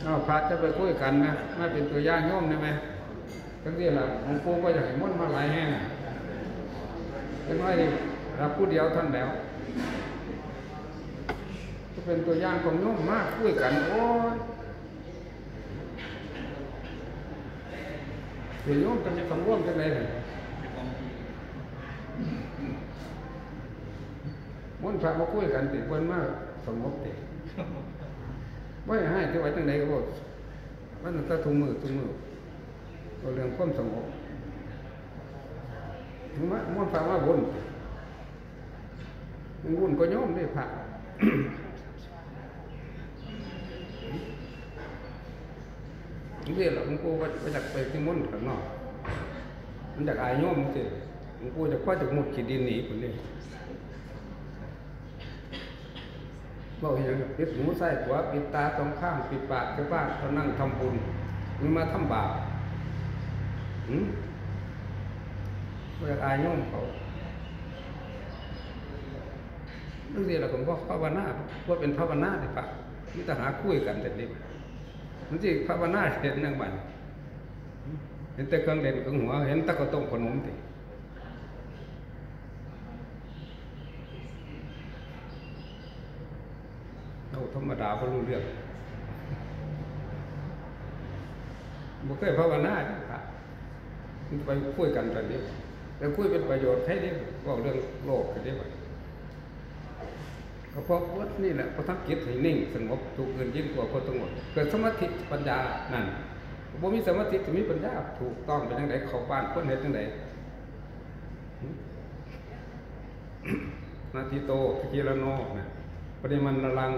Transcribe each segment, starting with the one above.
เอาพระจะไปคุยกันนะมาเป็นตัวอย่างโยมได้ไหมทั้งที่ละหลวงปู่ก็อยากให้มนมาหลายแห่งเป็นว่รับผู้เดียวท่านแล้วก็เป็นตัวอย่างของโยมมากคุยกันโอ้ยเดี๋ยวโยมจะมีความร่วมจังไรเลยมนพระมาคุยกันติดเพิ่นมากสงบติ ไม่ให้ที่ไว้ตั้งไหนก็บอกมันก็ทุ่มมือทุ่มมือก็เรื่องความสงบถึงว่ามนต์พระว่าวุ่นมันวุ่นก็โยมได้พระนี่เรื่องหลวงปู่ว่าอยากไปที่มุ่นข้างนอกมันอยากอายโยมสิหลวงปู่จะคว้าจากหมดขีดดินหนีคนนี้ บอกอย่างปิดหูใส่หัวปิดตาตรงข้ามปิดปากเจ้าบ้านเขานั่งทำบุญมึงมาทำบาปหืมว่าอยากอายโยมเขาเรื่องนี้เราผมก็ภาวนาว่าเป็นภาวนาเลยปะนี่แต่หาคุยกันแต่นี้มันที่ภาวนาเห็นนั่งบันเห็นแต่เครื่องเล่นเครื่องหัว เห็นตะกะต้มขนมติเรา ธรรมดาก็รู้เรื่องบ่เคยภาวนาจ้ะครับมันไปคุยกันตอนนี้แล้วคุยเป็นประโยชน์ให้ได้บอกเรื่องโลกกันได้ไหมก็เพราะว่านี่แหละพระทักจิตให้นิ่งสงบถูกเกินยิ่งกว่าคนสงบเกิดสมาธิปัญญานั่นบ่มีสมาธิจะมีปัญญาถูกต้องเป็นยังไงเข้าบ้านคนเห็นยังไงนาทีโตกิรโนนะปริมันละลัง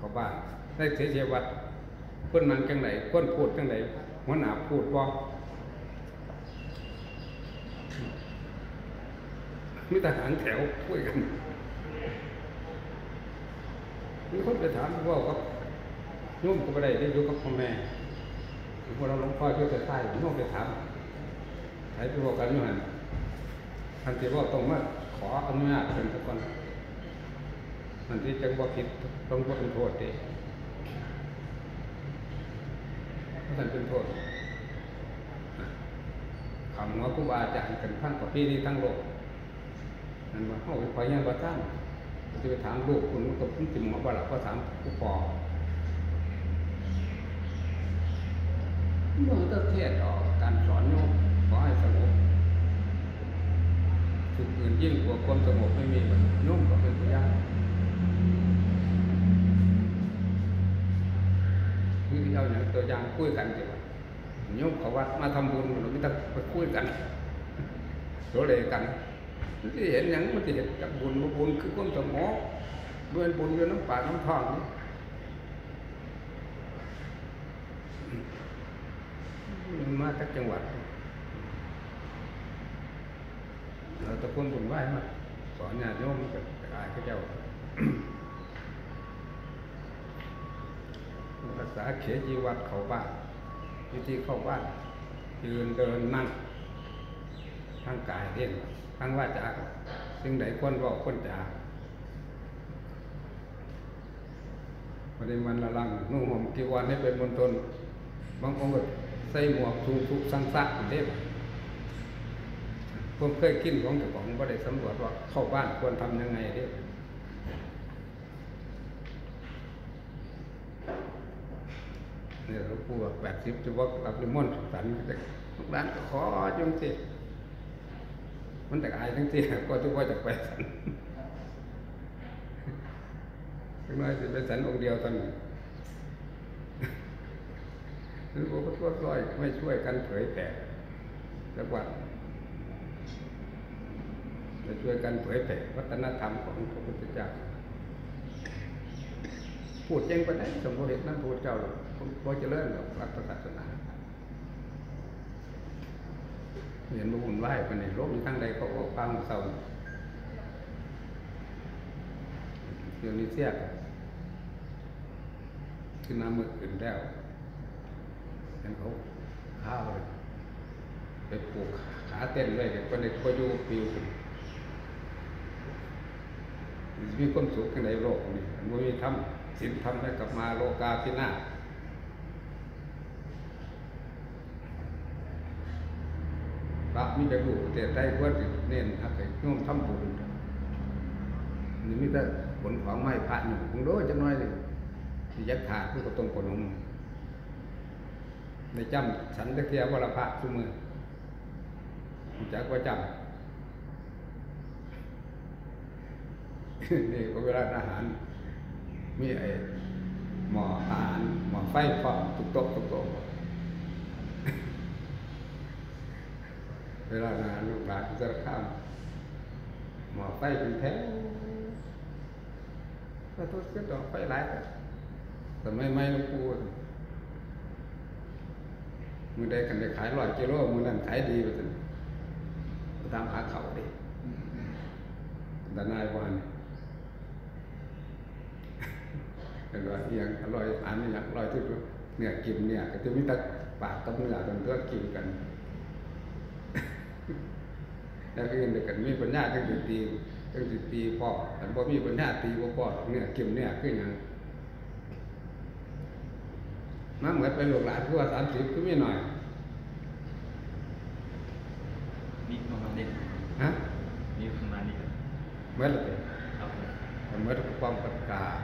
เขาบ้านได้เสียเสียวัดคนนั่งจังไหนคนพูดจังไหนหัวหน้าพูดว่ามีทหารแถวคุยกันมีคนไปถามว่าครับโยมก็ไม่ได้ได้อยู่กับพ่อแม่พวกเราหลวงพ่อช่วยแต่ใต้โยมไปถามใครไปบอกกันอยู่หันทันทีว่าต้องมาขออนุญาตเป็นทุกคน ทันที่จังบ่ผิดต้องบ่เป็นโทษเด้ท่านเป็นโทษคำว่าครูบาอาจารย์กันพันกว่าปีนี้ทั้งโลกนั่นว่าเขาไปพยายามประท่านจะไปถามลูกคุณก็พุ่งติมหมอบ่หลับก็ถามผู้ปอเมื่อตะเทศออกการสอนโยมขอให้สงบสุขอื่นยิ่งกว่าความสงบไม่มีนโยมก็เป็นตัวอย่างคือ เอาอย่างตัวอย่างคุยกันดีกว่าโยมเขาวัดมาทำบุญเราไม่ต้องไปคุยกันโสเลกันมันจะเห็นอย่างมันจะเห็นจากบุญว่าบุญคือความสงบด้วยบุญอยู่น้ำป่าน้ำทองมันมาจากจังหวัดเราตะคนบุญไหว้มาสอนญาติโยมกับอาเขาเจ้าภา ษาเขจีวัดเขาบ้านวิธีเข้าบ้านยืนเดินนั่งทางกายเรียนทางว่าจากสิ่งใดควรบอกควรจาวันนี้มันละลังนุ่งห่มกีวรให้เป็นมณฑลบางองค์ก็ใส่หมวกสูงสุกสังสักเด้ผมเคยกินของเจ้าของก็ได้สำรวจว่าเข้าบ้านควรทำยังไงเด้ เนี่ยหลวงปู่แปดสิบจะว่ารับนิมนต์สันลูกหลานก็ขอจงสิมันแต่อายทั้งที่ก็ทุกว่าจะไปสันถึงน้อยจะไปสันองค์เดียวตอนนี้หรือว่าก็ช่วยไม่ช่วยกันเผยแผ่จังหวัดจะช่วยกันเผยแผ่วัฒนธรรมของพระพุทธเจ้า พูดเจงไปได้สมบูรณ์นั้นพูดเจ้าหรอกพอจะเลิ่มหรอกรัฐศาสนาเห็นมาวุ่นวายไปในโลกนี้ทั้งใดเขาก็ฟังเศร้าเดี๋ยวนี้เสียกขึ้นน้ำมือขึ้นแล้วเห็นเขาข้าวเลยไปปลูกขาเต้นเลยคนในก็อยู่ปิวขึ้นมีความสุขในโลกนี้มันมีทำ สินทำให้กลับมาโลกาพินาศพระมิจะดูประใจศไทยควรจะเน้นครับไปโอมทำบุญนี่มิแต่ผลของไม้พระอยู่คงโดจะน้อยเลยที่ยักขาดผู้กรต้องกนมในจำฉันตะเทียวรพระสุมือจักว่าจำนี่ก็เวลาอาหาร มีไอ้หมออาหารหมอไฟพร้อมทุกโต๊ะทุกโต๊ะเวลาอาหารลูกหลานจะข้ามหมอไฟเป็นแถวก็ทุกข์ก็ดอกไฟหลายแต่แต่ไม่ไม่หลูกปูมือใดกันได้ขายร้อยกิโลมือนั้นขายดีไปถึงตามหาเขาดิแต่นายวัน อร่อยอย่างอร่อยอันนี้อย่างอร่อยที่สุดเนี่ยกินเนี่ยก็จะมีแต่ปากกับเนื้อตรงตัวกินกันแล้วก็ยังเด็กกันมีปัญญาจังสิตีจังสิตีพ่อแต่พอมีปัญญาตีบ่พ่อเนี่ยกินเนี่ยคือหยังมาเหมือนไปลูกหลานคือว่าสามสิบก็ไมีหน่อยมีประมาณนี้ฮะมีประมาณนี้เหมือนเลยครับผมเหมือนความปัจกาศ